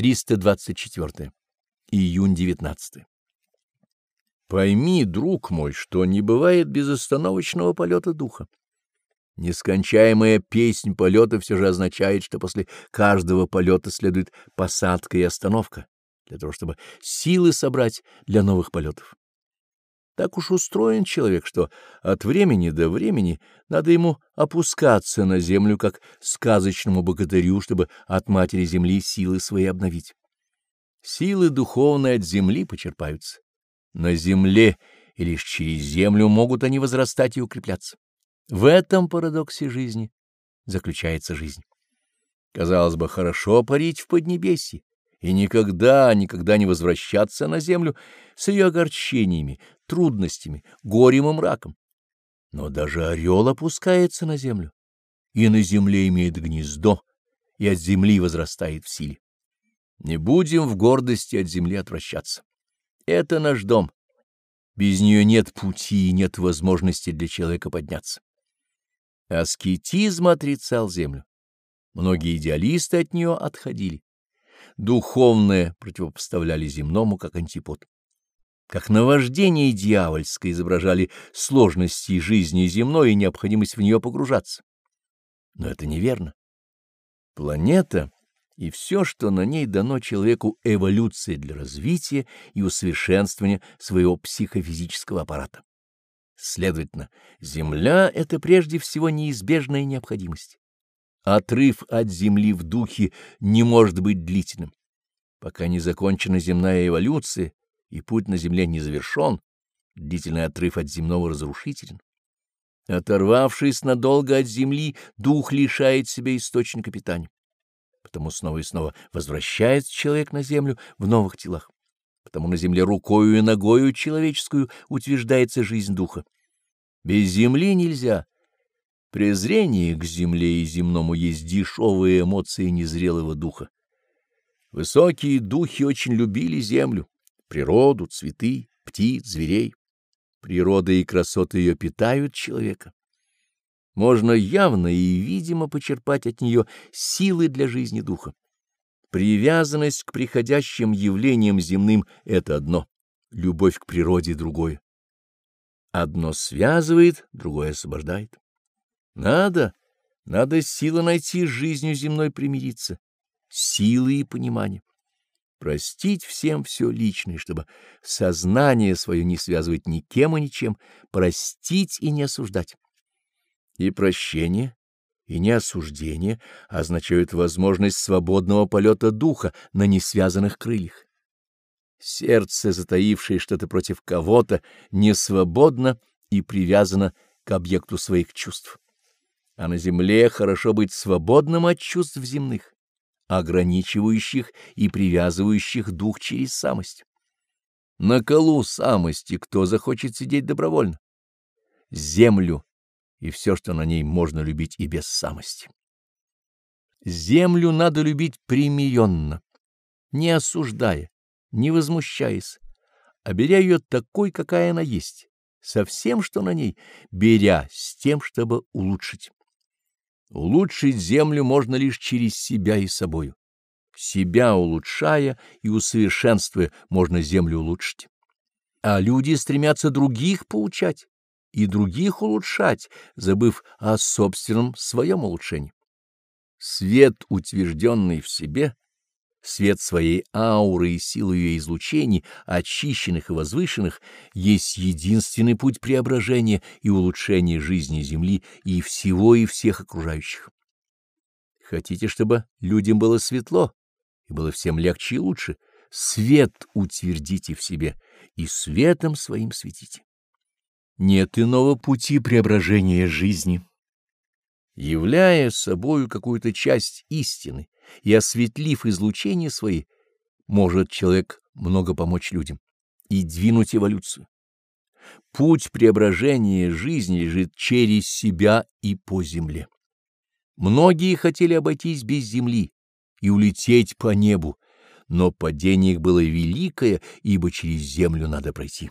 324. Июнь 19. Пойми, друг мой, что не бывает безостановочного полета духа. Нескончаемая песнь полета все же означает, что после каждого полета следует посадка и остановка, для того чтобы силы собрать для новых полетов. Так уж устроен человек, что от времени до времени надо ему опускаться на землю, как сказочному богатырю, чтобы от матери земли силы свои обновить. Силы духовные от земли почерпаются. На земле и лишь через землю могут они возрастать и укрепляться. В этом парадоксе жизни заключается жизнь. Казалось бы, хорошо парить в Поднебесье, и никогда, никогда не возвращаться на землю с ее огорчениями, трудностями, горем и мраком. Но даже орел опускается на землю, и на земле имеет гнездо, и от земли возрастает в силе. Не будем в гордости от земли отвращаться. Это наш дом. Без нее нет пути и нет возможности для человека подняться. Аскетизм отрицал землю. Многие идеалисты от нее отходили духовное противопоставляли земному как антипод. Как наваждение дьявольское изображали сложности жизни земной и необходимость в нее погружаться. Но это неверно. Планета и все, что на ней дано человеку эволюции для развития и усовершенствования своего психофизического аппарата. Следовательно, Земля — это прежде всего неизбежная необходимость. Отрыв от земли в духе не может быть длительным. Пока не закончена земная эволюция и путь на земле не завершен, длительный отрыв от земного разрушителен. Оторвавшись надолго от земли, дух лишает себя источника питания. Потому снова и снова возвращается человек на землю в новых телах. Потому на земле рукою и ногою человеческую утверждается жизнь духа. Без земли нельзя — Презрение к земле и земному есть дешевые эмоции незрелого духа. Высокие духи очень любили землю, природу, цветы, птиц, зверей. Природа и красоты ее питают человека. Можно явно и видимо почерпать от нее силы для жизни духа. Привязанность к приходящим явлениям земным — это одно, любовь к природе — другое. Одно связывает, другое освобождает. Надо, надо силы найти жизнью земной примириться, силы и понимание. Простить всем все личное, чтобы сознание свое не связывать никем и ничем, простить и не осуждать. И прощение, и неосуждение означают возможность свободного полета духа на несвязанных крыльях. Сердце, затаившее что-то против кого-то, не свободно и привязано к объекту своих чувств а на земле хорошо быть свободным от чувств земных, ограничивающих и привязывающих дух через самость. На колу самости кто захочет сидеть добровольно? Землю и все, что на ней можно любить и без самости. Землю надо любить примиренно, не осуждая, не возмущаясь, а беря ее такой, какая она есть, со всем, что на ней, беря с тем, чтобы улучшить. Улучшить землю можно лишь через себя и собою. Себя улучшая и усовершенствуя, можно землю улучшить. А люди стремятся других поучать и других улучшать, забыв о собственном своем улучшении. Свет, утвержденный в себе, Свет своей ауры и силы ее излучений, очищенных и возвышенных, есть единственный путь преображения и улучшения жизни Земли и всего и всех окружающих. Хотите, чтобы людям было светло и было всем легче и лучше? Свет утвердите в себе и светом своим светите. Нет иного пути преображения жизни. Являя собою какую-то часть истины, и осветлив излучение свои, может человек много помочь людям и двинуть эволюцию. Путь преображения жизни лежит через себя и по земле. Многие хотели обойтись без земли и улететь по небу, но падение их было великое, ибо через землю надо пройти.